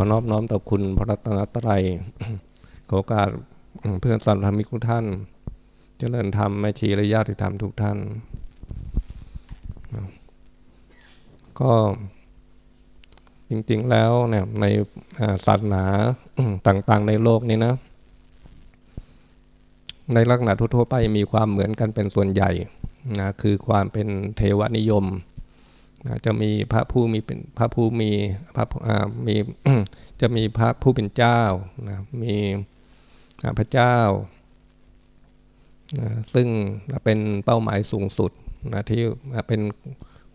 อนอบน้อมต่อคุณพระรัตนตรัยขอโอกาสเพื่อนสัตธรรมิกทุกท่าน เจริญธรรมแม่ชีและญาติธรรมทุกท่าน ก็จริงๆแล้วเนี่ยในศาสนาต่างๆในโลกนี้นะ ในลักษณะทั่วๆไปมีความเหมือนกันเป็นส่วนใหญ่นะคือความเป็นเทวนิยม จะมีพระผู้มีเป็นพระผู้มีพระมีจะมีพระผู้เป็นเจ้านะมีพระเจ้านะซึ่งเป็นเป้าหมายสูงสุดนะที่เป็น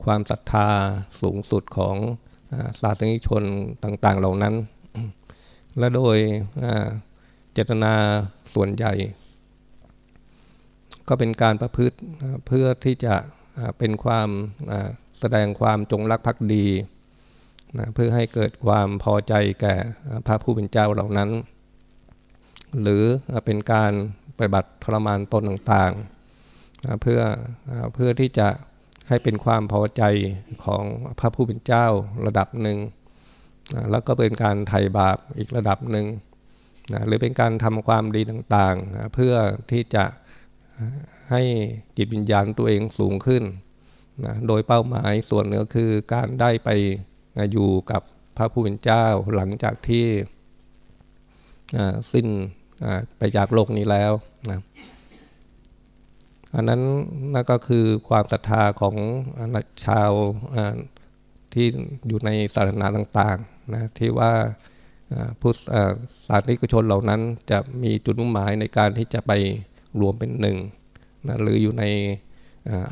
ความศรัทธาสูงสุดของศาสนิกชนต่างๆเหล่านั้น และโดยเจตนาส่วนใหญ่ ก็เป็นการประพฤติเพื่อที่จะเป็นความ แสดงความจงรักภักดีนะเพื่อให้เกิดความพอใจแก่พระผู้เป็นเจ้าเหล่านั้น หรือเป็นการปฏิบัติทรมานตนต่างๆนะเพื่อเพื่อที่จะให้เป็นความพอใจของพระผู้เป็นเจ้าระดับหนึ่งนะแล้วก็เป็นการไถ่บาปอีกระดับหนึ่งนะหรือเป็นการทำความดีต่างๆนะเพื่อที่จะให้จิตวิญญาณตัวเองสูงขึ้น นะโดยเป้าหมายส่วนหนึ่งก็คือการได้ไปอยู่กับพระผู้เป็นเจ้าหลังจากที่สิ้นไปจากโลกนี้แล้วนะอันนั้นนั่นก็คือความศรัทธาของชาวที่อยู่ในศาสนาต่างๆนะที่ว่าพุทธศาสนิกชนเหล่านั้นจะมีจุดมุ่งหมายในการที่จะไปรวมเป็นหนึ่งนะหรืออยู่ใน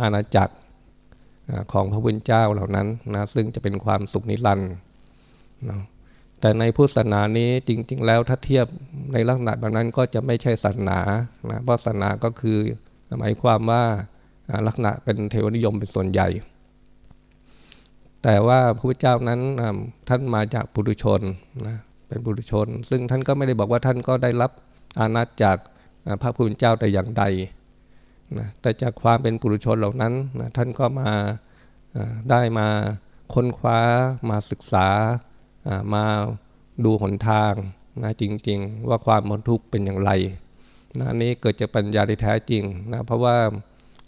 อาณาจักร ของพระพุทธเจ้าเหล่านั้นนะซึ่งจะเป็นความสุขนิรันดร์นะแต่ในพุทธศาสนานี้จริง ๆ แล้วถ้าเทียบในลักษณะแบบนั้นก็จะไม่ใช่ศาสนานะเพราะศาสนาก็คือหมายความว่าลักษณะเป็นเทวนิยมเป็นส่วนใหญ่ แต่ว่าพระพุทธเจ้านั้นท่านมาจากปุถุชนนะเป็นปุถุชน ซึ่งท่านก็ไม่ได้บอกว่าท่านก็ได้รับอานัตจากพระพุทธเจ้าแต่อย่างใด นะแต่จากความเป็นปุถุชนเหล่านั้นนะท่านก็มาได้มาค้นคว้ามาศึกษามาดูหนทางนะจริง ๆ ว่าความมทุกข์เป็นอย่างไรนะนี้เกิดจากปัญญาที่แท้จริงนะเพราะว่า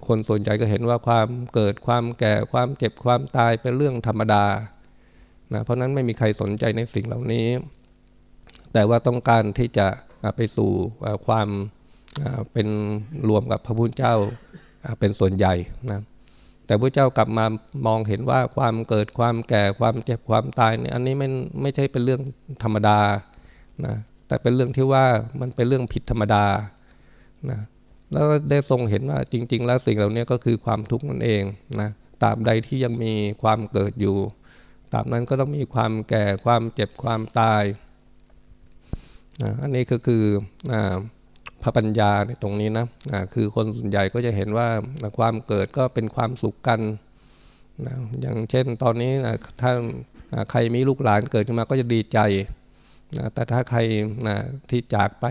คนส่วนใหญ่ก็เห็นว่าความเกิดความแก่ความเจ็บความตายเป็นเรื่องธรรมดานะเพราะนั้นไม่มีใครสนใจในสิ่งเหล่านี้ แต่ว่าต้องการที่จะไปสู่ความ เป็นรวมกับพระพุทธเจ้าเป็นส่วนใหญ่นะแต่พระเจ้ากลับมามองเห็นว่าความเกิดความแก่ความเจ็บความตายเนี่ยอันนี้ไม่ไม่ใช่เป็นเรื่องธรรมดานะแต่เป็นเรื่องที่ว่ามันเป็นเรื่องผิดธรรมดานะแล้วได้ทรงเห็นว่าจริง ๆ แล้วสิ่งเหล่านี้ก็คือความทุกข์นั่นเองนะตาบใดที่ยังมีความเกิดอยู่ ตาบนั้นก็ต้องมีความแก่ความเจ็บความตายนะอันนี้ก็คืออ พระปัญญาในตรงนี้นะะคือคนส่วนใหญ่ก็จะเห็นว่าความเกิดก็เป็นความสุขกันนะอย่างเช่นตอนนี้นะถ้าใครมีลูกหลานเกิดขึ้นมาก็จะดีใจนะแต่ถ้าใครนะที่จากไป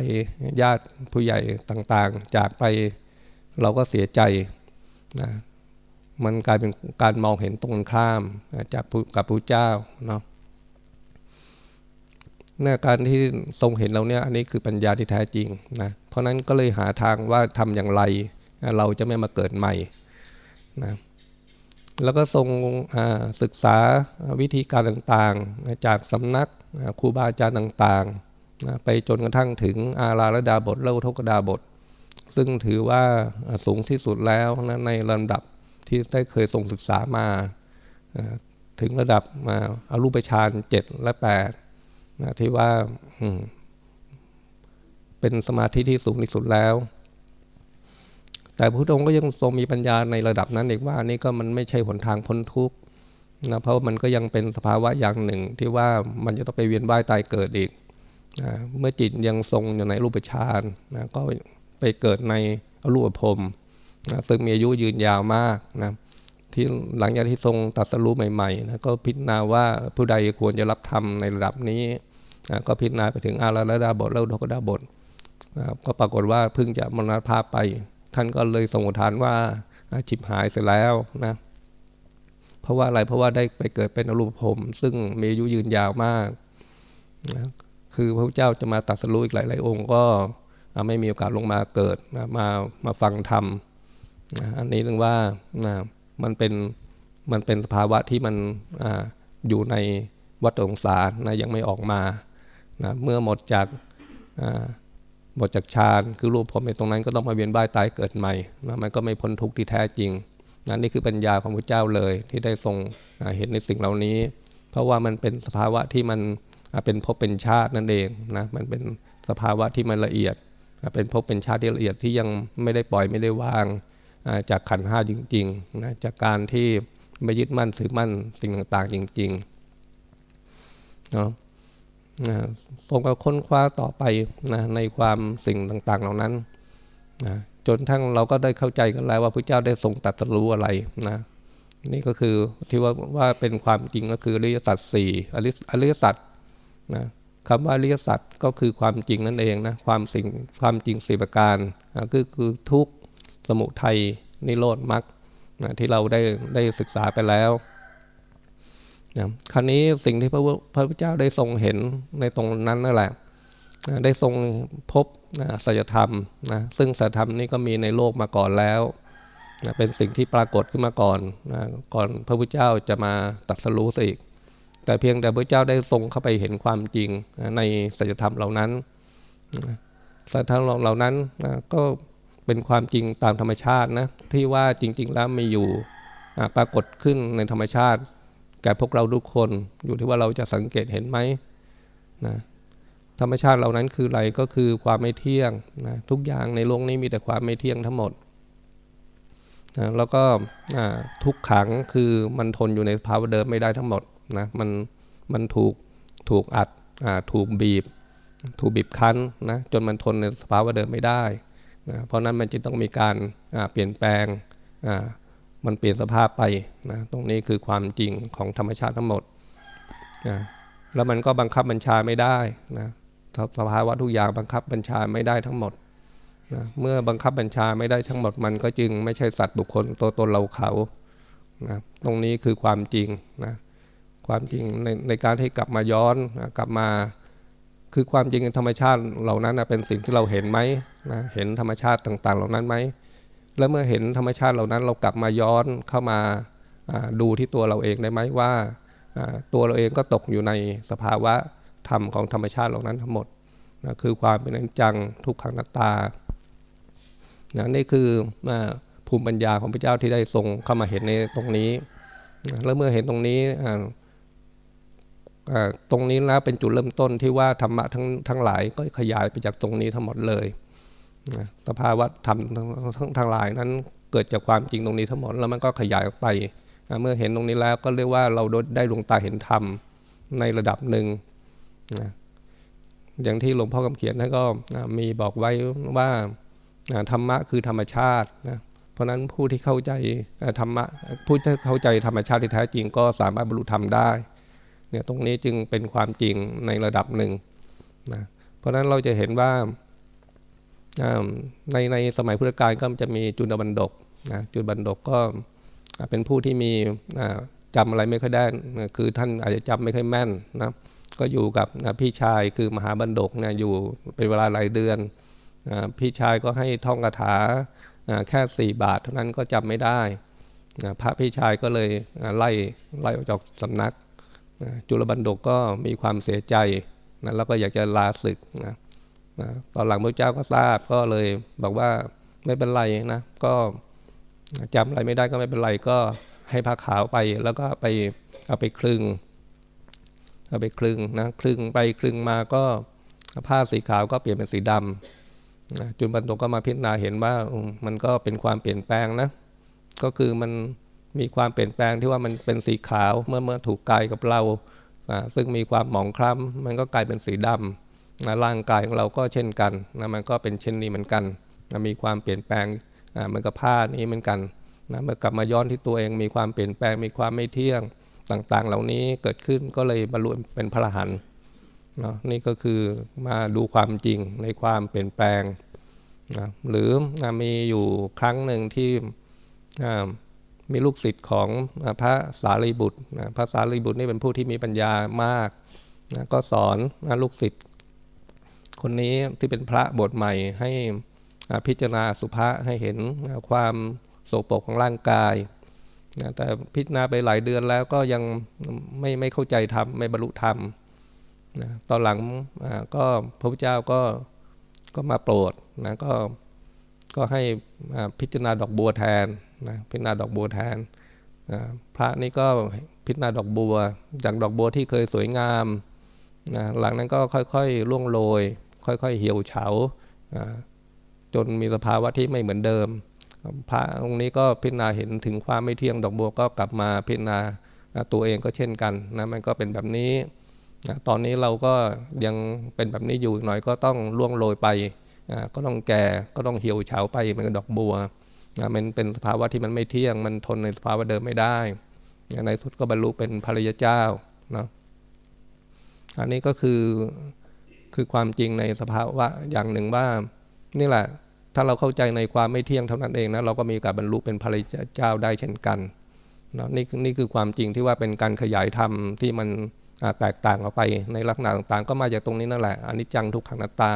ญาติผู้ใหญ่ต่างๆ จากไปเราก็เสียใจนะมันกลายเป็นการมองเห็นตรงข้ามจากกับพระเจ้าเนาะ นการที่ทรงเห็นเราเนี่ยอันนี้คือปัญญาที่แท้จริงนะเพราะนั้นก็เลยหาทางว่าทำอย่างไร เราจะไม่มาเกิดใหม่นะแล้วก็ทรงศึกษาวิธีการต่างๆ จากสำนักครูบาอาจารย์ต่างๆ ไปจนกระทั่งถึงอาราลดาบทเล่าทกดาบท ซึ่งถือว่าสูงที่สุดแล้วนะในลำดับที่ได้เคยทรงศึกษามา ถึงระดับมาอารูปฌานเจ็ดและแปด นะที่ว่าเป็นสมาธิที่สูงที่สุดแล้ว แต่พระพุทธองค์ก็ยังทรงมีปัญญาในระดับนั้นอีกว่านี่ก็มันไม่ใช่หนทางพ้นทุกข์นะเพราะมันก็ยังเป็นสภาวะอย่างหนึ่ง ที่ว่ามันจะต้องไปเวียนว่ายตายเกิดอีกนะเมื่อจิตยังทรงอยู่ในรูปฌานนะก็ไปเกิดในรูปภพนะซึ่งมีอายุยืนยาวมากนะ ที่หลังจากที่ทรงตัดสรู้ใหม่ๆนะก็พิจารณาว่าผู้ใดควรจะรับธรรมในระดับนี้นะก็พิจารณาไปถึงอาราลดาบทแล้วทกดาบทนะก็ปรากฏว่าเพิ่งจะมรณภาพไป ท่านก็เลยทรงอุทานว่าฉิบหายเสร็จแล้วนะเพราะว่าอะไรเพราะว่าได้ไปเกิดเป็นอรูปภพซึ่งมีอายุยืนยาวมากนะคือพระเจ้าจะมาตัดสรู้อีกหลาย ๆ องค์ก็ไม่มีโอกาสลงมาเกิดนะมามาฟังธรรมนะอันนี้ถึงว่านะ มันเป็นมันเป็นสภาวะที่มันออยู่ในวัฏสงสารนะยังไม่ออกมานะเมื่อหมดจากหมดจากฌานคือรูปผมในตรงนั้นก็ต้องมาเวียนว่ายตายเกิดใหม่นะมันก็ไม่พ้นทุกข์ที่แท้จริงนะนี่คือปัญญาของพระเจ้าเลยที่ได้ทรงเห็นในสิ่งเหล่านี้ เพราะว่ามันเป็นสภาวะที่มันเป็นภพเป็นชาตินั่นเองนะมันเป็นสภาวะที่มันละเอียด เป็นภพเป็นชาติที่ละเอียดที่ยังไม่ได้ปล่อยไม่ได้วาง จากขันห้าจริงๆนะจากการที่ไม่ยึดมั่นถือมั่นสิ่งต่างๆ จริงๆเนาะผมก็ค้นคว้าต่อไปนะในความสิ่งต่างๆ เหล่านั้นนะจนทั้งเราก็ได้เข้าใจกันแล้วว่าพระเจ้าได้ทรงตัดรู้อะไรนะนี่ก็คือที่ว่าว่าเป็นความจริงก็คืออริยสัจสี่อริยสัจนะคำว่าอริยสัจก็คือความจริงนั่นเองนะความสิ่งความจริงสี่ประการนะก็คือทุก สมุทัยนิโรธมรรคที่เราได้ได้ศึกษาไปแล้วนะครั้นี้สิ่งที่พระพระพุทธเจ้าได้ทรงเห็นในตรงนั้นนั่นแหละนะได้ทรงพบนะสัจธรรมนะซึ่งสัจธรรมนี้ก็มีในโลกมาก่อนแล้วนะเป็นสิ่งที่ปรากฏขึ้นมาก่อนนะก่อนพระพุทธเจ้าจะมาตัดสรู้สิแต่เพียงแต่พระเจ้าได้ทรงเข้าไปเห็นความจริงในสัจธรรมเหล่านั้นสัจธรรมเหล่านั้นนะก็ เป็นความจริงตามธรรมชาตินะที่ว่าจริง ๆ แล้วมีอยู่ปรากฏขึ้นในธรรมชาติ แก่พวกเราทุกคนอยู่ที่ว่าเราจะสังเกตเห็นไหมนะธรรมชาติเหล่านั้นคืออะไรก็คือความไม่เที่ยงนะทุกอย่างในโลกนี้มีแต่ความไม่เที่ยงทั้งหมดนะแล้วก็ทุกขังคือมันทนอยู่ในภาวะเดิมไม่ได้ทั้งหมดนะมันมันถูกถูกอัดถูกบีบ ถูกบีบคั้นนะจนมันทนในสภาวะเดิมไม่ได้ นะเพราะนั้นมันจะต้องมีการเปลี่ยนแปลงมันเปลี่ยนสภาพไปนะตรงนี้คือความจริงของธรรมชาติทั้งหมดนะแล้วมันก็บังคับบัญชาไม่ได้นะสภาวะทุกอย่างบังคับบัญชาไม่ได้ทั้งหมดนะเมื่อบังคับบัญชาไม่ได้ทั้งหมดมันก็จึงไม่ใช่สัตว์บุคคลตัวตนเราเขานะตรงนี้คือความจริงนะความจริงในในการที่กลับมาย้อนนะกลับมา คือความจริงธรรมชาติเหล่านั้นนะเป็นสิ่งที่เราเห็นไหมนะเห็นธรรมชาติต่างๆ เหล่านั้นไหมแล้วเมื่อเห็นธรรมชาติเหล่านั้นเรากลับมาย้อนเข้ามาดูที่ตัวเราเองได้ไหมว่าตัวเราเองก็ตกอยู่ในสภาวะธรรมของธรรมชาติเหล่านั้นทั้งหมดนะคือความเป็นอนิจจังทุกขังนัตตานะนี่คือภูมิปัญญาของพระเจ้าที่ได้ทรงเข้ามาเห็นในตรงนี้นะแล้วเมื่อเห็นตรงนี้ ตรงนี้แล้วเป็นจุดเริ่มต้นที่ว่าธรรมะทั้งทั้งหลายก็ขยายไปจากตรงนี้ทั้งหมดเลยสภาวะธรรมทั้งทั้งหลายนั้นเกิดจากความจริงตรงนี้ทั้งหมดแล้วมันก็ขยายออกไป เมื่อเห็นตรงนี้แล้วก็เรียกว่าเราได้ดวงตาเห็นธรรมในระดับหนึ่งอย่างที่หลวงพ่อคำเขียนท่านก็มีบอกไว้ว่าธรรมะคือธรรมชาตินะเพราะนั้นผู้ที่เข้าใจธรรมะผู้ที่เข้าใจธรรมชาติที่แท้จริงก็สามารถบรรลุธรรมได้ เนี่ยตรงนี้จึงเป็นความจริงในระดับหนึ่งนะเพราะฉะนั้นเราจะเห็นว่าในในสมัยพุทธกาลก็จะมีจุลบันดกนะจุลบันดกก็เป็นผู้ที่มีจำอะไรไม่ค่อยได้คือท่านอาจจะจำไม่ค่อยแม่นนะก็อยู่กับพี่ชายคือมหาบันดกเนี่ยอยู่เป็นเวลาหลายเดือนพี่ชายก็ให้ท่องคาถาแค่สี่บาท เท่านั้นก็จำไม่ได้พระพี่ชายก็เลยไล่ไล่ออกจากสำนัก จุลบันดกก็มีความเสียใจนะแล้วก็อยากจะลาศึกนะนะตอนหลังพระเจ้าก็ทราบก็เลยบอกว่าไม่เป็นไรนะก็จำอะไรไม่ได้ก็ไม่เป็นไรก็ให้ผ้าขาวไปแล้วก็ไปเอาไปคลึงเอาไปคลึงนะคลึงไปคลึงมาก็ผ้าสีขาวก็เปลี่ยนเป็นสีดำนะจุลบันดกก็มาพิจารณาเห็นว่ามันก็เป็นความเปลี่ยนแปลงนะ ก็คือมัน มีความเปลี่ยนแปลงที่ว่ามันเป็นสีขาวเมื่อเมื่อถูกกายกับเรา ซึ่งมีความหมองคล้ำมันก็กลายเป็นสีดำนะร่างกายของเราก็เช่นกันนะมันก็เป็นเช่นนี้เหมือนกันนะมีความเปลี่ยนแปลงเหมือนกับผ้านี้เหมือนกันนะเมื่อกลับมาย้อนที่ตัวเองมีความเปลี่ยนแปลงมีความไม่เที่ยงต่างๆ เหล่านี้เกิดขึ้นก็เลยบรรลุเป็นพระหันเนาะนี่ก็คือมาดูความจริงในความเปลี่ยนแปลงนะหรือมีอยู่ครั้งหนึ่งที่ มีลูกศิษย์ของพระสารีบุตรพระสารีบุตรนี่เป็นผู้ที่มีปัญญามากนะก็สอนนะลูกศิษย์คนนี้ที่เป็นพระบทใหม่ให้พิจารณาสุภาษให้เห็นความโสโปรกของร่างกายนะแต่พิจารณาไปหลายเดือนแล้วก็ยังไม่ไม่เข้าใจธรรมไม่บรรลุธรรมนะตอนหลังก็พระพุทธเจ้าก็ก็มาโปรดนะก็ก็ให้พิจารณาดอกบัวแทน นะพิจารณาดอกบัวแทนพระนี่ก็พิจารณาดอกบัว จากดอกบัวที่เคยสวยงามนะหลังนั้นก็ค่อยๆล่วงโรย ค่อยๆเหี่ยวเฉาจนมีสภาวะที่ไม่เหมือนเดิม พระองค์นี้ก็พิจารณาเห็นถึงความไม่เที่ยงดอกบัวก็กลับมาพิจารณาตัวเองก็เช่นกันนะมันก็เป็นแบบนี้นะตอนนี้เราก็ยังเป็นแบบนี้อยู่หน่อยก็ต้องล่วงโรยไป ก็ต้องแก่ก็ต้องเหี่ยวเฉาไปเหมือนดอกบัว นะมันเป็นสภาวะที่มันไม่เที่ยง มันทนในสภาวะเดิมไม่ได้ในสุดก็บรรลุเป็นภรยเจ้านะอันนี้ก็คือคือความจริงในสภาวะอย่างหนึ่งว่า นี่แหละ ถ้าเราเข้าใจในความไม่เที่ยงเท่านั้นเองนะเราก็มีการบรรลุเป็นภรยเจ้าได้เช่นกันนะนี่นี่คือความจริงที่ว่าเป็นการขยายธรรมที่มันแตกต่างออกไปในลักษณะต่างๆ ก็มาจากตรงนี้นั่นแหละอนิจจังทุกขังนัตตา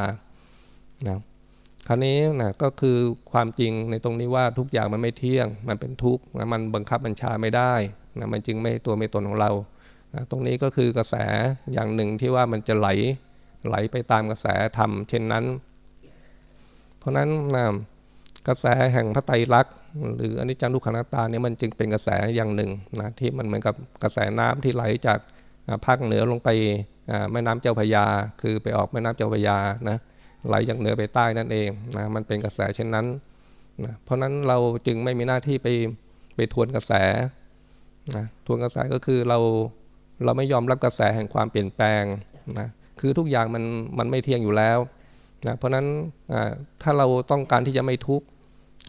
นะ คราวนี้นะก็คือความจริงในตรงนี้ว่าทุกอย่างมันไม่เที่ยง มันเป็นทุกข์นะมันบังคับบัญชาไม่ได้นะมันจึงไม่ตัวไม่ตนของเรานะตรงนี้ก็คือกระแสอย่างหนึ่งที่ว่ามันจะไหลไหลไปตามกระแสธรรมเช่นนั้น เพราะนั้นนะกระแสแห่งพระไตรลักษณ์หรืออนิจจังทุกขังนัตตาเนี่ยมันจึงเป็นกระแสอย่างหนึ่งนะที่มันเหมือนกับกระแสน้ำที่ไหลจากภาคเหนือลงไปแม่น้ำเจ้าพยา คือไปออกแม่น้ำเจ้าพยานะ ไหลจากเหนือไปใต้นั่นเองนะมันเป็นกระแสเช่นนั้นนะเพราะนั้นเราจึงไม่มีหน้าที่ไปไปทวนกระแสนะทวนกระแสก็คือเราเราไม่ยอมรับกระแสแห่งความเปลี่ยนแปลงนะคือทุกอย่างมันมันไม่เที่ยงอยู่แล้วนะเพราะนั้นถ้าเราต้องการที่จะไม่ทุกข์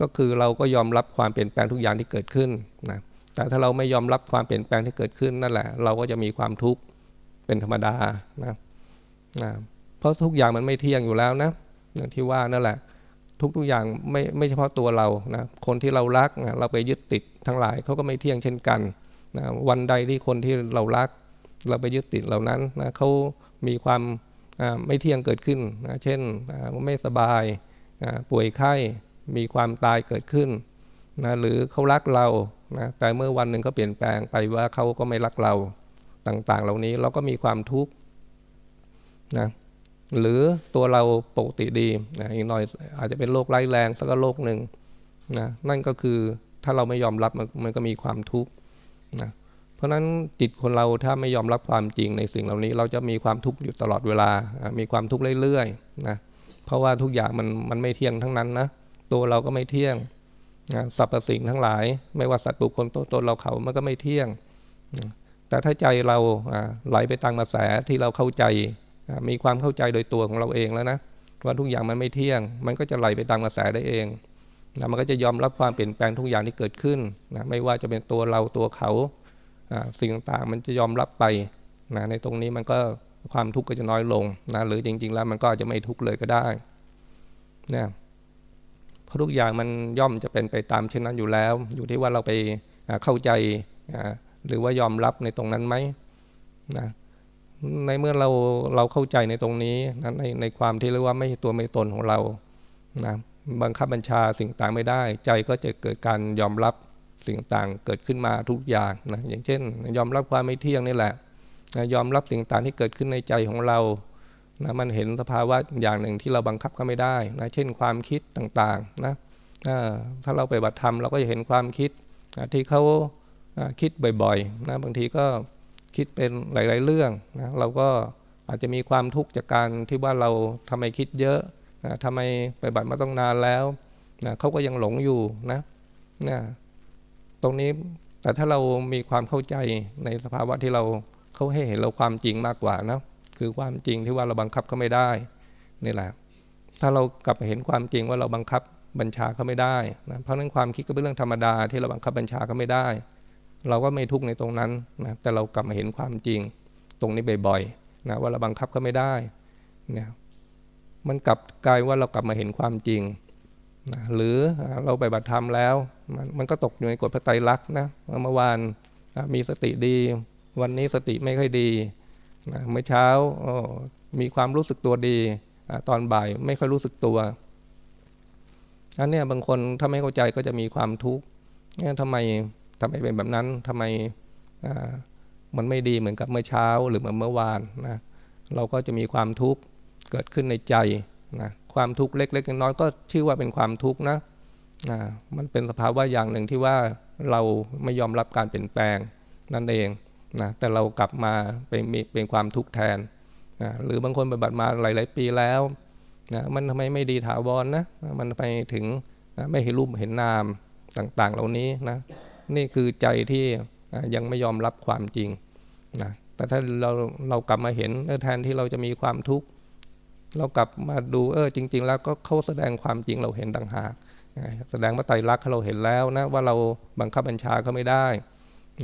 ก็คือเราก็ยอมรับความเปลี่ยนแปลงทุกอย่างที่เกิดขึ้นนะแต่ถ้าเราไม่ยอมรับความเปลี่ยนแปลงที่เกิดขึ้นนั่นแหละ เราก็จะมีความทุกข์เป็นธรรมดานะนะ เพราะทุกอย่างมันไม่เที่ยงอยู่แล้วนะอย่างที่ว่านั่นแหละ ทุกทุกอย่างไม่ไม่เฉพาะตัวเรานะคนที่เรารักนะเราไปยึดติดทั้งหลายเขาก็ไม่เที่ยงเช่นกันนะวันใดที่คนที่เรารัก เราไปยึดติดเหล่านั้นนะเขามีความไม่เที่ยงเกิดขึ้นนะเช่นไม่สบายป่วยไข้มีความตายเกิดขึ้นนะหรือเขารักเรานะแต่เมื่อวันหนึ่งเขาเปลี่ยนแปลงไปว่าเขาก็ไม่รักเราต่างๆ เหล่านี้เราก็มีความทุกข์นะ หรือตัวเราปกติดีนะอีกหน่อยอาจจะเป็นโรคร้ายแรงสักโรคหนึ่งนะนั่นก็คือถ้าเราไม่ยอมรับมันก็มีความทุกข์นะเพราะฉะนั้นจิตคนเราถ้าไม่ยอมรับความจริงในสิ่งเหล่านี้ เราจะมีความทุกข์อยู่ตลอดเวลา มีความทุกข์เรื่อยๆนะเพราะว่าทุกอย่างมันมันไม่เที่ยงทั้งนั้นนะตัวเราก็ไม่เที่ยงนะสรรพสิ่งทั้งหลาย ไม่ว่าสัตว์บุคคลตัวตนเราเขามันก็ไม่เที่ยงนะแต่ถ้าใจเราไหลไปตามกระแสที่เราเข้าใจ มีความเข้าใจโดยตัวของเราเองแล้วนะว่าทุกอย่างมันไม่เที่ยง มันก็จะไหลไปตามกระแสได้เองนะมันก็จะยอมรับความเปลี่ยนแปลงทุกอย่างที่เกิดขึ้นนะไม่ว่าจะเป็นตัวเราตัวเขาสิ่งต่างๆมันจะยอมรับไปนะในตรงนี้มันก็ความทุกข์ก็จะน้อยลงนะหรือจริง ๆ แล้วมันก็จะไม่ทุกข์เลยก็ได้นะเพราะทุกอย่างมันย่อมจะเป็นไปตามเช่นนั้นอยู่แล้ว อยู่ที่ว่าเราไปเข้าใจหรือว่ายอมรับในตรงนั้นไหมนะ ในเมื่อเราเราเข้าใจในตรงนี้นะในในความที่เรียกว่าไม่ตัวไม่ตนของเรานะบังคับบัญชาสิ่งต่างไม่ได้ ใจก็จะเกิดการยอมรับสิ่งต่างเกิดขึ้นมาทุกอย่างนะอย่างเช่น ยอมรับความไม่เที่ยงนี่แหละนะยอมรับสิ่งต่างที่เกิดขึ้นในใจของเรานะมันเห็นสภาวะอย่างหนึ่งที่เราบังคับก็ไม่ได้นะเช่นความคิดต่างๆนะถ้าเราไปบัตรธรรมเราก็จะเห็นความคิดที่เขาคิดบ่อยๆนะบางทีก็ คิดเป็นหลาย ๆ เรื่องนะเราก็อาจจะมีความทุกข์จากการที่ว่าเราทำไมคิดเยอะนะทำไมไปบัตรมาต้องนานแล้วนะเขาก็ยังหลงอยู่นะนะตรงนี้แต่ถ้าเรามีความเข้าใจในสภาวะที่เราเขาให้เห็นเราความจริงมากกว่านะคือความจริงที่ว่าเราบังคับเขาไม่ได้นี่แหละ ถ้าเรากลับไปเห็นความจริงว่าเราบังคับบัญชาเขาไม่ได้นะเพราะนั้นความคิดก็เป็นเรื่องธรรมดาที่เราบังคับบัญชาเขาไม่ได้ เราก็ไม่ทุกข์ในตรงนั้นนะแต่เรากลับมาเห็นความจริงตรงนี้บ่อยๆนะว่าเราบังคับก็ไม่ได้นี่มันกลับกลายว่าเรากลับมาเห็นความจริงนะหรือเราไปบัตรธรรมแล้วมันมันก็ตกอยู่ในกฎพระไตรลักษณ์นะเมื่อวานนะมีสติดี วันนี้สติไม่ค่อยดีนะเมื่อเช้ามีความรู้สึกตัวดีตอนบ่ายไม่ค่อยรู้สึกตัวอันนี้บางคนถ้าไม่เข้าใจก็จะมีความทุกข์เนี่ยทำไม ทำไมเป็นแบบนั้นทำไมมันไม่ดีเหมือนกับเมื่อเช้าหรือเหมือนเมื่อวานนะเราก็จะมีความทุกข์เกิดขึ้นในใจนะความทุกข์เล็กๆน้อยๆก็ชื่อว่าเป็นความทุกข์นะนะมันเป็นสภาวะอย่างหนึ่งที่ว่าเราไม่ยอมรับการเปลี่ยนแปลงนั่นเองนะแต่เรากลับมาเป็นเป็นความทุกข์แทนนะหรือบางคนปฏิบัติมาหลาย ๆ ปีแล้วนะมันทำไมไม่ดีถาวรนะมันไปถึงนะไม่เห็นรูปเห็นนามต่างๆ เหล่านี้นะ นี่คือใจที่ยังไม่ยอมรับความจริงนะแต่ถ้าเราเรากลับมาเห็นแทนที่เราจะมีความทุกข์เรากลับมาดูเออจริง ๆ แล้วก็เขาแสดงความจริงเราเห็นต่างหากแสดงว่าไตรลักษณ์เราเห็นแล้วนะว่าเราบังคับบัญชาเขาไม่ได้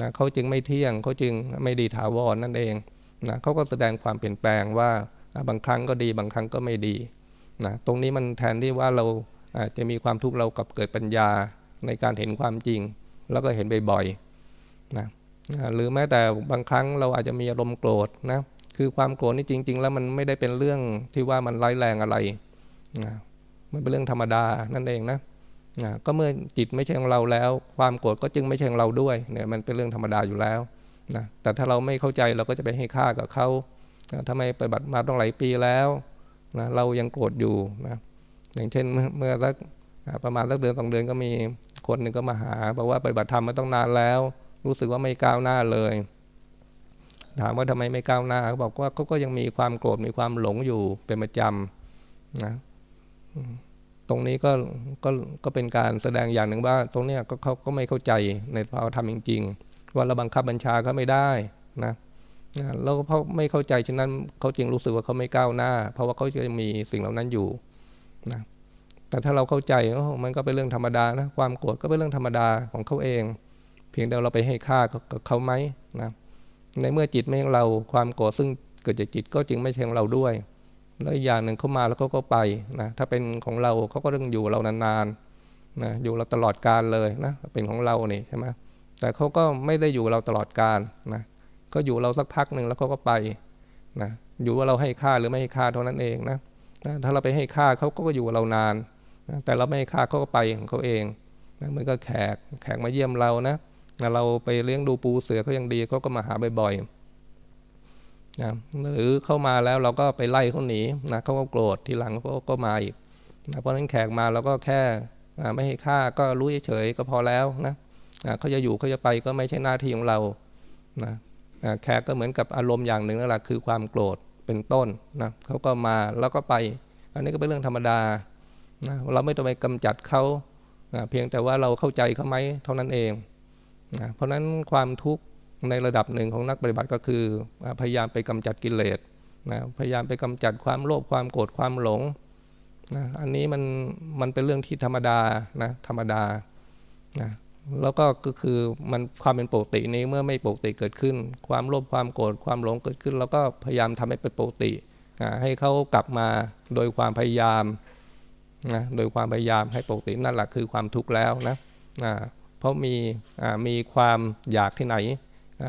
นะเขาจึงไม่เที่ยงเขาจึงไม่ดีถาวรนั่นเองนะเขาก็แสดงความเปลี่ยนแปลงว่าบางครั้งก็ดีบางครั้งก็ไม่ดีนะตรงนี้มันแทนที่ว่าเราจะมีความทุกข์เรากับเกิดปัญญาในการเห็นความจริง แล้วก็เห็นบ่อยๆนะหรือแม้แต่บางครั้งเราอาจจะมีอารมณ์โกรธนะคือความโกรธนี่จริง ๆ แล้วมันไม่ได้เป็นเรื่องที่ว่ามันร้ายแรงอะไรนะมันเป็นเรื่องธรรมดานั่นเองนะนะก็เมื่อจิตไม่ใช่ของเราแล้ว ความโกรธก็จึงไม่ใช่ของเราด้วยเนี่ยมันเป็นเรื่องธรรมดาอยู่แล้วนะแต่ถ้าเราไม่เข้าใจเราก็จะไปให้ค่ากับเขาทำไมปฏิบัติมาต้องหลายปีแล้วนะเรายังโกรธอยู่นะอย่างเช่นเมื่อสักประมาณสักเดือนสองเดือนก็มี คนหนึ่งก็มาหาบอกว่าปฏิบัติธรรมมาต้องนานแล้ว รู้สึกว่าไม่ก้าวหน้าเลย ถามว่าทำไมไม่ก้าวหน้าเขาบอกว่าเขาก็ยังมีความโกรธมีความหลงอยู่เป็นประจำนะตรงนี้ก็ก็ก็เป็นการแสดงอย่างหนึ่งว่า ตรงนี้ก็เขาก็ไม่เข้าใจในภาวธรรมจริง ๆ ว่าเราบังคับบัญชาเขาไม่ได้นะแล้วเพราะไม่เข้าใจฉะนั้นเขาจึงรู้สึกว่าเขาไม่ก้าวหน้า เพราะว่าเขาจะมีสิ่งเหล่านั้นอยู่นะ แต่ถ้าเราเข้าใจมันก็เป็นเรื่องธรรมดานะความโกรธก็เป็นเรื่องธรรมดาของเขาเอง เพียงแต่เราไปให้ค่ากับเขาไหมนะในเมื่อจิตไม่ใช่เราความโกรธซึ่งเกิดจากจิตก็จึงไม่ใช่ของเราด้วย แล้วอย่างหนึ่งเขามาแล้วเขาก็ไปนะถ้าเป็นของเราเขาก็ต้องอยู่เรานานๆนะอยู่เราตลอดกาลเลยนะเป็นของเราเนี่ใช่ไหมแต่เขาก็ไม่ได้อยู่เราตลอดกาลนะก็อยู่เราสักพักหนึ่งแล้วเขาก็ไปนะอยู่ว่าเราให้ค่าหรือไม่ให้ค่าเท่านั้นเองนะนะถ้าเราไปให้ค่าเขาก็อยู่เรานานน แต่เราไม่ค่าเขาก็ไปของเขาเองนะมันก็แขกแขกมาเยี่ยมเรานะนะเราไปเลี้ยงดูปูเสือเขายังดีเขาก็มาหาบ่อยๆนะหรือเข้ามาแล้วเราก็ไปไล่เขาหนีนะเขาก็โกรธทีหลังเขาก็มาอีกนะเพราะฉะนั้นแขกมาเราก็แค่ไม่ให้ค่าก็รู้เฉยๆก็พอแล้วนะเขาจะอยู่เขาจะไปก็ไม่ใช่หน้าที่ของเรานะแขกก็เหมือนกับอารมณ์อย่างหนึ่งนั่นแหละคือความโกรธเป็นต้นนะเขาก็มาแล้วก็ไป อันนี้ก็เป็นเรื่องธรรมดา นะเราไม่ต้องไปกำจัดเขานะเพียงแต่ว่าเราเข้าใจเขาไหมเท่านั้นเองนะเพราะฉะนั้นความทุกข์ในระดับหนึ่งของนักปฏิบัติก็คือ พยายามไปกำจัดกิเลสนะพยายามไปกำจัดความโลภความโกรธความหลงนะอันนี้มันมันเป็นเรื่องที่ธรรมดานะธรรมดานะแล้วก็ก็คือมันความเป็นปกตินี้เมื่อไม่ปกติเกิดขึ้น ความโลภความโกรธความหลงเกิดขึ้น แล้วก็พยายามทำให้เป็นปกติ ให้เขากลับมาโดยความพยายาม นะโดยความพยายามให้ปกตินั่นแหละคือความทุกข์แล้วนะเพราะมีมีความอยากที่ไหน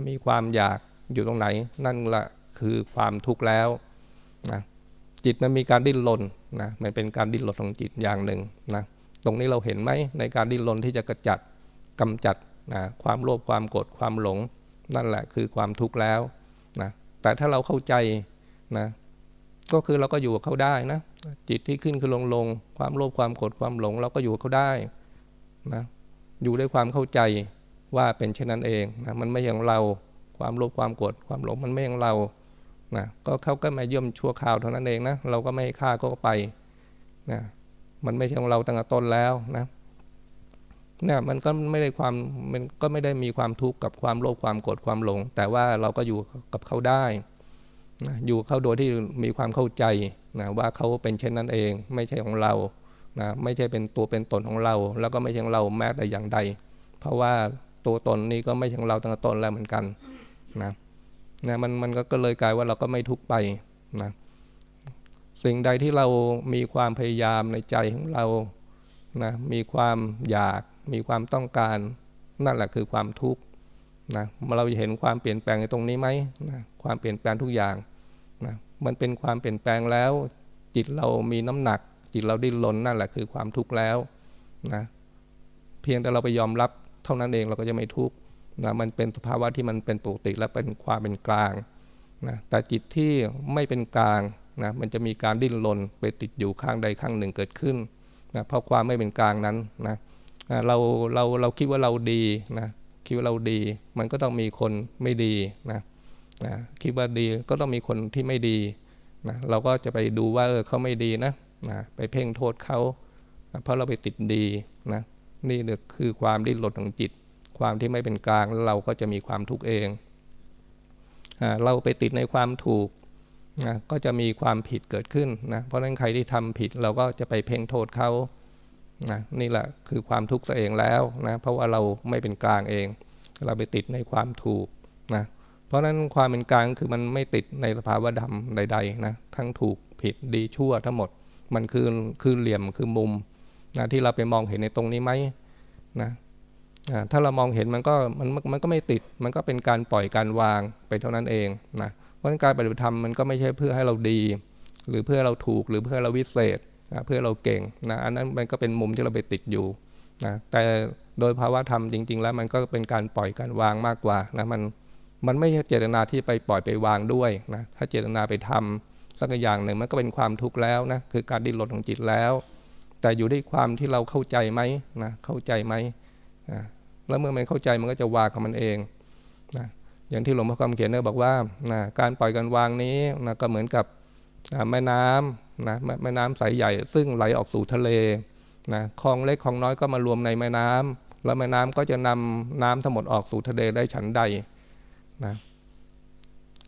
มีความอยากอยู่ตรงไหน นั่นแหละคือความทุกข์แล้วนะจิตมันมีการดิ้นรนนะมันเป็นการดิ้นรนของจิตอย่างหนึ่งนะตรงนี้เราเห็นไหมในการดิ้นรนที่จะกระจัดกำจัดนะความโลภความโกรธความหลง นั่นแหละคือความทุกข์แล้วนะแต่ถ้าเราเข้าใจนะ ก็คือเราก็อยู่กับเขาได้นะ จิตที่ขึ้นคือลงลง ความโลภความโกรธความหลง เราก็อยู่กับเขาได้นะอยู่ด้วยความเข้าใจว่าเป็นเช่นนั้นเองนะมันไม่ใช่ของเราความโลภความโกรธความหลงมันไม่ใช่ของเรานะก็เขาก็มาเยี่ยมชั่วคราวเท่านั้นเองนะเราก็ไม่ให้ค่าก็ไปนะมันไม่ใช่ของเราตั้งแต่ต้นแล้วนะเนี่ยมันก็ไม่ได้ความมันก็ไม่ได้มีความทุกข์กับความโลภความโกรธความหลง แต่ว่าเราก็อยู่กับเขาได้ นะอยู่เขาโดยที่มีความเข้าใจนะว่าเขาเป็นเช่นนั้นเอง ไม่ใช่ของเรานะไม่ใช่เป็นตัวเป็นตนของเรา แล้วก็ไม่ใช่ของเราแม้แต่อย่างใด เพราะว่าตัวตนนี้ก็ไม่ใช่ของเราตั้งแต่ต้นแล้วเหมือนกันนะนะมันมันก็เลยกลายว่าเราก็ไม่ทุกไปนะสิ่งใดที่เรามีความพยายามในใจของเรานะมีความอยาก มีความต้องการ นั่นแหละคือความทุกข์ นะเราจะเห็นความเปลี่ยนแปลงในตรงนี้ไหมนะความเปลี่ยนแปลงทุกอย่างนะมันเป็นความเปลี่ยนแปลงแล้ว จิตเรามีน้ำหนัก จิตเราดิ้นรนนั่นแหละคือความทุกข์แล้วนะเพียงแต่เราไปยอมรับเท่านั้นเองเราก็จะไม่ทุกข์นะมันเป็นสภาวะที่มันเป็นปกติและเป็นความเป็นกลางนะแต่จิตที่ไม่เป็นกลางนะมันจะมีการดิ้นรนไปติดอยู่ข้างใดข้างหนึ่งเกิดขึ้นนะเพราะความไม่เป็นกลางนั้นนะเราเราเราคิดว่าเราดีนะ คิดว่าเราดี มันก็ต้องมีคนไม่ดีนะนะคิดว่าดีก็ต้องมีคนที่ไม่ดีนะเราก็จะไปดูว่าเออเขาไม่ดีนะนะไปเพ่งโทษเขานะเพราะเราไปติดดีนะนี่คือความดิ้นรนของจิต ความที่ไม่เป็นกลางแล้วเราก็จะมีความทุกข์เองเราไปติดในความถูกนะก็จะมีความผิดเกิดขึ้นนะเพราะฉะนั้นใครที่ทำผิดเราก็จะไปเพ่งโทษเขา นะนี่แหละคือความทุกข์เองแล้วนะเพราะว่าเราไม่เป็นกลางเอง เราไปติดในความถูกนะเพราะฉะนั้นความเป็นกลางคือมันไม่ติดในสภาวะดำใดๆนะทั้งถูกผิดดีชั่วทั้งหมด มันคือคือเหลี่ยมคือมุมนะที่เราไปมองเห็นในตรงนี้ไหมนะถ้าเรามองเห็นมันก็มันมันก็ไม่ติด มันก็เป็นการปล่อยการวางไปเท่านั้นเองนะเพราะการปฏิบัติธรรมมันก็ไม่ใช่เพื่อให้เราดี หรือเพื่อเราถูกหรือเพื่อเราวิเศษ นะเพื่อเราเก่งนะอันนั้นมันก็เป็นมุมที่เราไปติดอยู่นะแต่โดยภาวะธรรมจริง ๆ แล้วมันก็เป็นการปล่อยการวางมากกว่านะมันมันไม่ใช่เจตนาที่ไปปล่อยไปวางด้วยนะถ้าเจตนาไปทำสักอย่างหนึ่งมันก็เป็นความทุกข์แล้วนะคือการดิ้นรนของจิตแล้ว แต่อยู่ที่ความที่เราเข้าใจไหมนะเข้าใจไหมนะแล้วเมื่อมันเข้าใจมันก็จะวางของมันเองนะอย่างที่หลวงพ่อคำเขียนเนี่ยบอกว่านะการปล่อยการวางนี้นะก็เหมือนกับ แม่น้ำนะแม่น้ำสายใหญ่ ซึ่งไหลออกสู่ทะเลนะคลองเล็กคลองน้อยก็มารวมในแม่น้ำแล้วแม่น้ำก็จะนำน้ำทั้งหมดออกสู่ทะเลได้ฉันใดนะ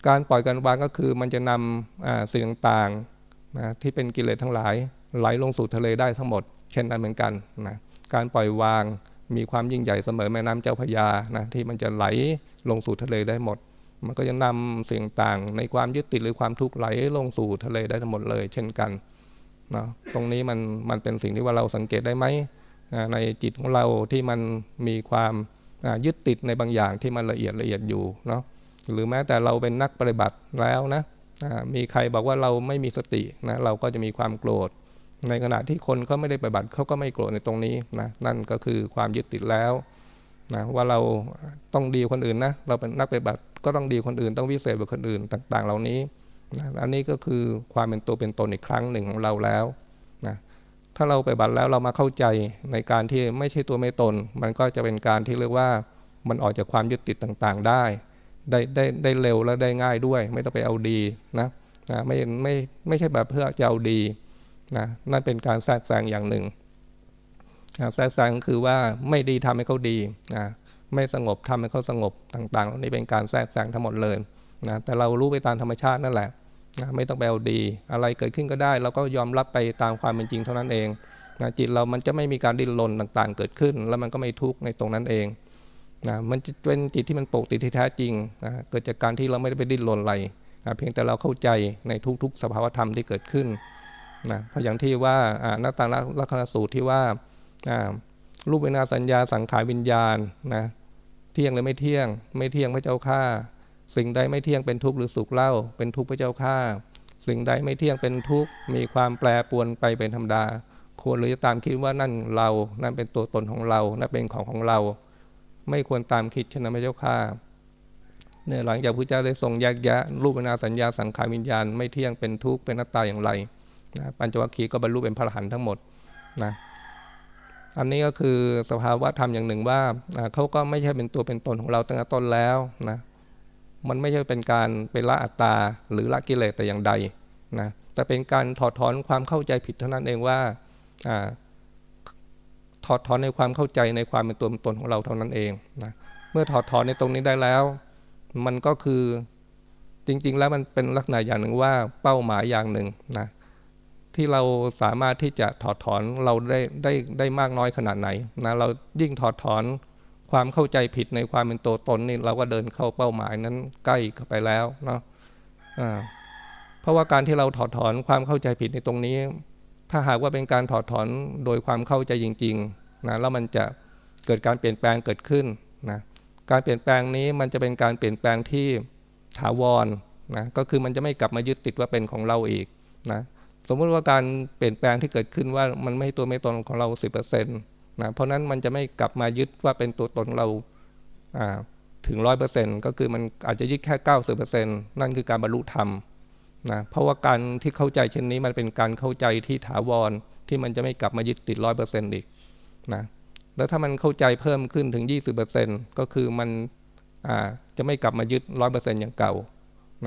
การปล่อยการวางก็คือมันจะนำสิ่งต่างๆนะที่เป็นกิเลสทั้งหลาย ไหลลงสู่ทะเลได้ทั้งหมด เช่นนั้นเหมือนกันนะการปล่อยวางมีความยิ่งใหญ่เสมอแม่น้ำเจ้าพยานะที่มันจะไหลลงสู่ทะเลได้หมด มันก็จะนำสิ่งต่างในความยึดติดหรือความทุกข์ไหลลงสู่ทะเลได้ทั้งหมดเลย เช่นกันนะตรงนี้มันมันเป็นสิ่งที่ว่าเราสังเกตได้ไหมในจิตของเราที่มันมีความยึดติดในบางอย่างที่มันละเอียดละเอียดอยู่เนาะหรือแม้แต่เราเป็นนักปฏิบัติแล้วนะมีใครบอกว่าเราไม่มีสตินะเราก็จะมีความโกรธ ในขณะที่คนเขาไม่ได้ปฏิบัติเขาก็ไม่โกรธในตรงนี้นะนั่นก็คือความยึดติดแล้ว นะว่าเราต้องดีคนอื่นนะเราเป็นนักปฏิบัติก็ต้องดีคนอื่น ต้องวิเศษกว่าคนอื่นต่าง ๆ เหล่านี้นะอันนี้ก็คือความเป็นตัวเป็นตนอีกครั้งหนึ่งของเราแล้วนะถ้าเราไปบัติแล้วเรามาเข้าใจในการที่ไม่ใช่ตัวไม่ตน มันก็จะเป็นการที่เรียกว่ามันออกจากความยึดติดต่างๆ ได้ ได้ได้ได้เร็วและได้ง่ายด้วย ไม่ต้องไปเอาดีนะนะไม่ไม่ไม่ใช่แบบเพื่อจะเอาดีนะนั่นเป็นการแทรกแซงอย่างหนึ่ง แทรกแซงคือว่าไม่ดีทำให้เขาดีนะไม่สงบทำให้เขาสงบต่างๆนี่เป็นการแทรกแซงทั้งหมดเลยนะแต่เรารู้ไปตามธรรมชาตินั่นแหละนะไม่ต้องไปเอาดี อะไรเกิดขึ้นก็ได้เราก็ยอมรับไปตามความเป็นจริงเท่านั้นเองนะจิตเรามันจะไม่มีการดิ้นรนต่างๆ เกิดขึ้น แล้วมันก็ไม่ทุกข์ในตรงนั้นเองนะมันจะเป็นจิตที่มันปกติที่แท้จริงนะเกิดจากการที่เราไม่ได้ไปดิ้นรนอะไรนะเพียงแต่เราเข้าใจในทุกๆ สภาวธรรมที่เกิดขึ้นนะเพราะอย่างที่ว่าหน้าตาลักษณะสูตรที่ว่า รูปเวนาสัญญาสังขารวิญญาณนะเที่ยงหรือไม่เที่ยง ไม่เที่ยงพระเจ้าข้าสิ่งใดไม่เที่ยงเป็นทุกข์หรือสุขเล่า เป็นทุกข์พระเจ้าข้าสิ่งใดไม่เที่ยงเป็นทุกข์มีความแปรปวนไปเป็นธรรมดา ควรหรือจะตามคิดว่านั่นเรา นั่นเป็นตัวตนของเรา นั่นเป็นของของเรา ไม่ควรตามคิดชนะพระเจ้าข้าเนี่ยหลังจากพระเจ้าได้ทรงแยกแยะรูปนาสัญญาสังขารวิญญาณ ไม่เที่ยงเป็นทุกข์เป็นนัตตาอย่างไรนะปัญจวัคคีย์ก็บรรลุเป็นพระอรหันต์ทั้งหมดนะ อันนี้ก็คือสภาวะธรรมอย่างหนึ่งว่าเขาก็ไม่ใช่เป็นตัวเป็นตนของเราตั้งแต่ต้นแล้วนะมันไม่ใช่เป็นการเป็นละอัตตาหรือละกิเลสแต่อย่างใดนะแต่เป็นการถอดถอนความเข้าใจผิดเท่านั้นเองว่าถอดถอนในความเข้าใจในความเป็นตัวเป็นตนของเราเท่านั้นเองนะเมื่อถอดถอนในตรงนี้ได้แล้ว มันก็คือจริง ๆ แล้วมันเป็นลักษณะอย่างหนึ่งว่าเป้าหมายอย่างหนึ่งนะ ที่เราสามารถที่จะถอดถอนเราได้ได้ได้มากน้อยขนาดไหนนะเรายิ่งถอดถอนความเข้าใจผิดในความเป็นตัวตนนี่เราก็เดินเข้าเป้าหมายนั้นใกล้เข้าไปแล้วเนาะเพราะว่าการที่เราถอดถอนความเข้าใจผิดในตรงนี้ ถ้าหากว่าเป็นการถอดถอนโดยความเข้าใจจริงๆนะแล้วมันจะเกิดการเปลี่ยนแปลงเกิดขึ้นนะการเปลี่ยนแปลงนี้มันจะเป็นการเปลี่ยนแปลงที่ถาวรนะก็คือมันจะไม่กลับมายึดติดว่าเป็นของเราอีกนะ สมมุติว่าการเปลี่ยนแปลงที่เกิดขึ้นว่ามันไม่ตัวไม่ตนของเราสิบเปอร์เซ็นต์นะเพราะนั้นมันจะไม่กลับมายึดว่าเป็นตัวตนเราถึงร้อยเปอร์เซ็นต์ก็คือมันอาจจะยึดแค่เก้าสิบเปอร์เซ็นต์นั่นคือการบรรลุธรรมนะเพราะว่าการที่เข้าใจเช่นนี้มันเป็นการเข้าใจที่ถาวรที่มันจะไม่กลับมายึดติดร้อยเปอร์เซ็นต์อีกนะแล้วถ้ามันเข้าใจเพิ่มขึ้นถึงยี่สิบเปอร์เซ็นต์ก็คือมันจะไม่กลับมายึดร้อยเปอร์เซ็นต์อย่างเก่า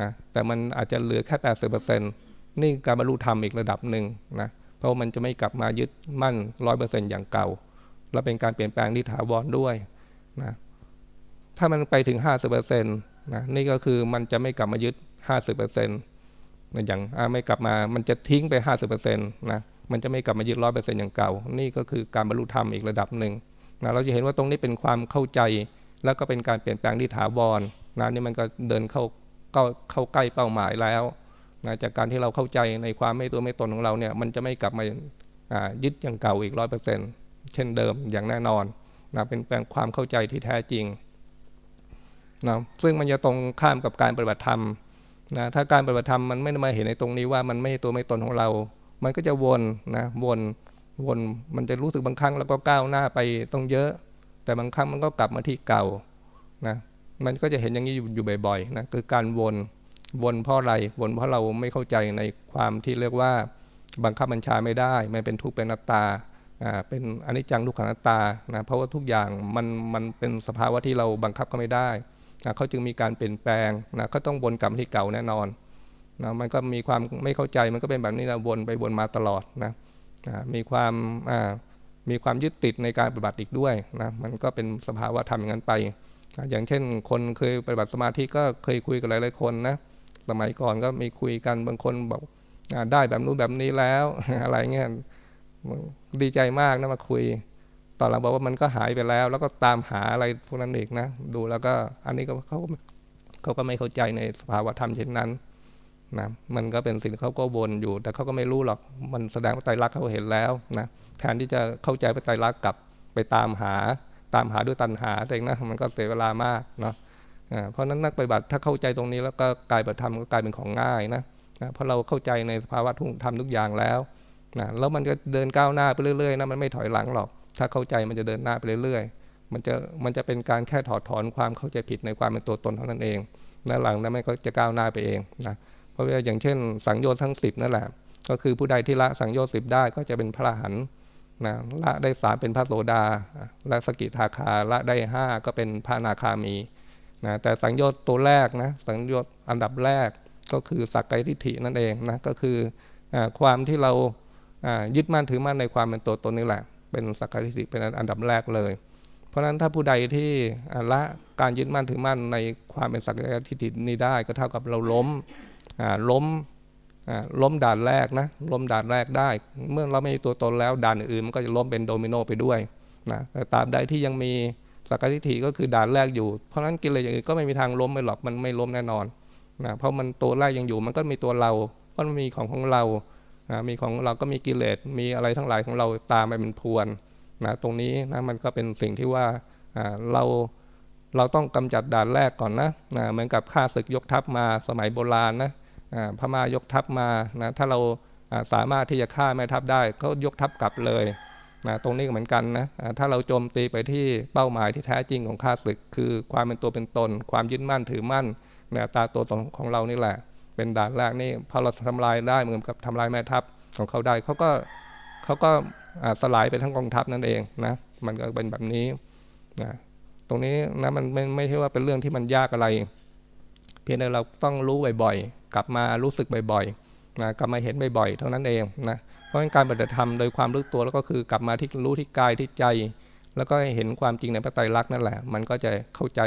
นะแต่มันอาจจะเหลือแค่แปดสิบเปอร์เซ็นต์ นี่การบรรลุธรรมอีกระดับหนึ่งนะเพราะมันจะไม่กลับมายึดมั่นร้อยเปอร์เซ็นต์อย่างเก่า และเป็นการเปลี่ยนแปลงที่ถาวรด้วยนะถ้ามันไปถึงห้าสิบเปอร์เซ็นต์นะนี่ก็คือมันจะไม่กลับมายึดห้าสิบเปอร์เซ็นต์อย่างไม่กลับมามันจะทิ้งไปห้าสิบเปอร์เซ็นต์นะมันจะไม่กลับมายึดร้อยเปอร์เซ็นต์อย่างเก่า นี่ก็คือการบรรลุธรรมอีกระดับหนึ่งนะเราจะเห็นว่าตรงนี้เป็นความเข้าใจ แล้วก็เป็นการเปลี่ยนแปลงที่ถาวรนะนี่มันก็เดินเข้าเข้าเข้าใกล้เป้าหมายแล้ว นะจากการที่เราเข้าใจในความไม่ตัวไม่ตนของเราเนี่ยมันจะไม่กลับมายึดอย่างเก่าอีกร้อยเปอร์เซ็นต์เช่นเดิมอย่างแน่นอนนะเป็นแปลงความเข้าใจที่แท้จริงนะซึ่งมันจะตรงข้ามกับการปฏิบัติธรรมนะถ้าการปฏิบัติธรรมมันไม่ได้มาเห็นในตรงนี้ว่ามันไม่ใช่ตัวไม่ตนของเรา มันก็จะวนนะวนวนมันจะรู้สึกบางครั้งแล้วก็ก้าวหน้าไปต้องเยอะ แต่บางครั้งมันก็กลับมาที่เก่านะมันก็จะเห็นอย่างนี้อยู่อยู่บ่อยๆนะคือการวน วนเพราะอะไรวนเพราะเราไม่เข้าใจในความที่เรียกว่าบังคับบัญชาไม่ได้มันเป็นทุกข์เป็นนัตตาอ่าเป็นอนิจจังทุกขังนัตตานะเพราะว่าทุกอย่างมันมันเป็นสภาวะที่เราบังคับก็ไม่ได้นะเขาจึงมีการเปลี่ยนแปลงนะเขาต้องวนกลับที่เก่าแน่นอนนะมันก็มีความไม่เข้าใจมันก็เป็นแบบนี้นะวนไปวนมาตลอดนะนะมีความมีความยึดติดในการปฏิบัติอีกด้วยนะมันก็เป็นสภาวะธรรมอย่างนั้นไป อย่างเช่น คนเคยปฏิบัติสมาธิก็เคยคุยกับหลายๆคนนะ สมัยก่อนก็มีคุยกันบางคนบอกได้แบบนู้นแบบนี้แล้วอะไรเงี้ยดีใจมากนะมาคุย ตอนหลังบอกว่ามันก็หายไปแล้ว แล้วก็ตามหาอะไรพวกนั้นอีกนะ ดูแล้วก็อันนี้ก็เขาเขาก็ไม่เข้าใจในสภาวะธรรมเช่นนั้นนะมันก็เป็นสิ่งเขาก็วนอยู่ แต่เขาก็ไม่รู้หรอกมันแสดงว่าไตรลักษณ์เขาเห็นแล้วนะแทนที่จะเข้าใจไปไตรลักษณ์กลับไปตามหา ตามหาด้วยตัณหาเองนะมันก็เสียเวลามากเนาะ เพราะนั้นนักปฏิบัติถ้าเข้าใจตรงนี้แล้วก็กลายปฏิธรรมก็กลายเป็นของง่ายนะนะเพราะเราเข้าใจในสภาวะทุกธรรมทุกอย่างแล้วนะแล้วมันก็เดินก้าวหน้าไปเรื่อยๆนะมันไม่ถอยหลังหรอก ถ้าเข้าใจมันจะเดินหน้าไปเรื่อยๆ มันจะมันจะเป็นการแค่ถอดถอนความเข้าใจผิดในความเป็นตัวตนเท่านั้นเองและหลังนั้นมันก็จะก้าวหน้าไปเองนะเพราะว่าอย่างเช่น สังโยชน์ทั้งสิบนั่นแหละ ก็คือผู้ใดที่ละสังโยชน์สิบได้ก็จะเป็นพระหันนะละได้สามเป็นพระโสดาละสกิทาคาละได้ห้าก็เป็นพระนาคามี นะแต่สังโยชน์ตัวแรกนะสังโยชน์อันดับแรกก็คือสักไกทิฏฐินั่นเองนะก็คืออความที่เรายึดมั่นถือมั่นในความเป็นตัวตนนี่แหละ เป็นสักการทิฏฐิเป็นอันดับแรกเลย เพราะฉะนั้นถ้าผู้ใดที่ละการยึดมั่นถือมั่นในความเป็นสักการทิฏฐินี้ได้ ก็เท่ากับเราล้มล้มล้มด่านแรกนะล้มด่านแรกได้ เมื่อเราไม่มีตัวตนแล้วด่านอื่นมันก็จะล้มเป็นโดมิโนไปด้วยนะแต่ตราบใดที่ยังมี สักการทิฏฐิก็คือด่านแรกอยู่ เพราะฉะนั้นกิเลสอย่างอื่นก็ไม่มีทางล้มไปหรอกมันไม่ล้มแน่นอนนะเพราะมันตัวแรกยังอยู่มันก็มีตัวเราเพราะมันมีของของเรานะมีของเราก็มีกิเลสมีอะไรทั้งหลายของเราตามไปเป็นพวนนะตรงนี้นะมันก็เป็นสิ่งที่ว่าเราเราต้องกำจัดด่านแรกก่อนนะนะเหมือนกับข้าศึกยกทัพมาสมัยโบราณนะพม่ายกทัพมานะถ้าเราสามารถที่จะฆ่าแม่ทัพได้เขายกทัพกลับเลย นะตรงนี้เหมือนกันนะถ้าเราโจมตีไปที่เป้าหมายที่แท้จริงของข้าศึก คือความเป็นตัวเป็นตน ความยึดมั่นถือมั่นในตาตัวตนของเรานี่แหละ เป็นด่านแรกนี่พอเราทำลายได้เหมือนกับทำลายแม่ทัพของเขาได้เขาก็เขาก็สลายไปทั้งกองทัพนั่นเองนะมันก็เป็นแบบนี้นะตรงนี้นะมันไม่ไม่ใช่ว่าเป็นเรื่องที่มันยากอะไร เพียงแต่เราต้องรู้บ่อยๆ กลับมารู้สึกบ่อยๆนะกลับมาเห็นบ่อยๆ เท่านั้นเองนะ ราะการปฏิธรรมโดยความรู้ตัวแล้วก็คือกลับมาที่รู้ที่กายที่ใจ แล้วก็เห็นความจริงในพระไตรลักษณ์นั่นแหละ มันก็จะเข้าใจ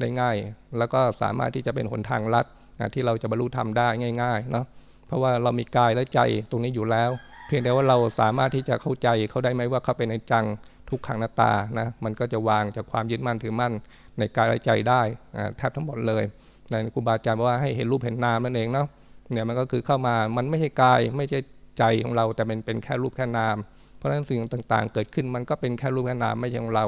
ได้ง่าย แล้วก็สามารถที่จะเป็นหนทางลัดนะที่เราจะบรรลุธรรมได้ง่ายๆเนาะเพราะว่าเรามีกายและใจตรงนี้อยู่แล้ว เพียงแต่ว่าเราสามารถที่จะเข้าใจเขาได้ไหมว่าเขาเป็นในจังทุกขังหน้าตานะมันก็จะวางจากความยึดมั่นถือมั่นในกายและใจได้แทบทั้งหมดเลยในครูบาอาจารย์ว่าให้เห็นรูปเห็นนามนั่นเองเนาะเนี่ยมันก็คือเข้ามามันไม่ใช่กายไม่ใช่ ใจของเราแต่เป็นเป็นแค่รูปแค่นาม เพราะฉะนั้นสิ่งต่างๆ เกิดขึ้นมันก็เป็นแค่รูปแค่นามไม่ใช่ของเรา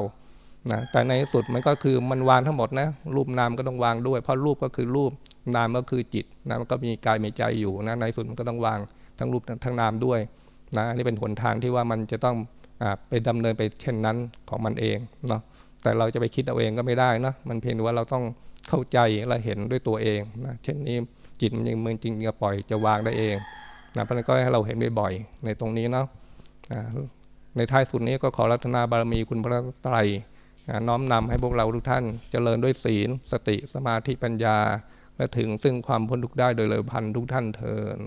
นะแต่ในสุดมันก็คือมันวางทั้งหมดนะรูปนามก็ต้องวางด้วย เพราะรูปก็คือรูปนามก็คือจิตนะมันก็มีกายมีใจอยู่นะในสุดมันก็ต้องวางทั้งรูปทั้งนามด้วยนะนี่เป็นหนทางที่ว่ามันจะต้องอไปดำเนินไปเช่นนั้นของมันเองเนาะแต่เราจะไปคิดเอาเองก็ไม่ได้นะมันเพียงว่าเราต้องเข้าใจและเห็นด้วยตัวเองนะเช่นนี้จิตมันยังมันจริงจะปล่อยจะวางได้เอง นะเพราะนั้นก็ให้เราเห็นบ่อยๆในตรงนี้เนาะในท้ายสุดนี้ก็ขอรัตนาบารมีคุณพระไตรน้อมนำให้พวกเราทุกท่านเจริญด้วยศีล สติสมาธิปัญญา และถึงซึ่งความพ้นทุกข์ได้โดยเร็วพันทุกท่านเทิน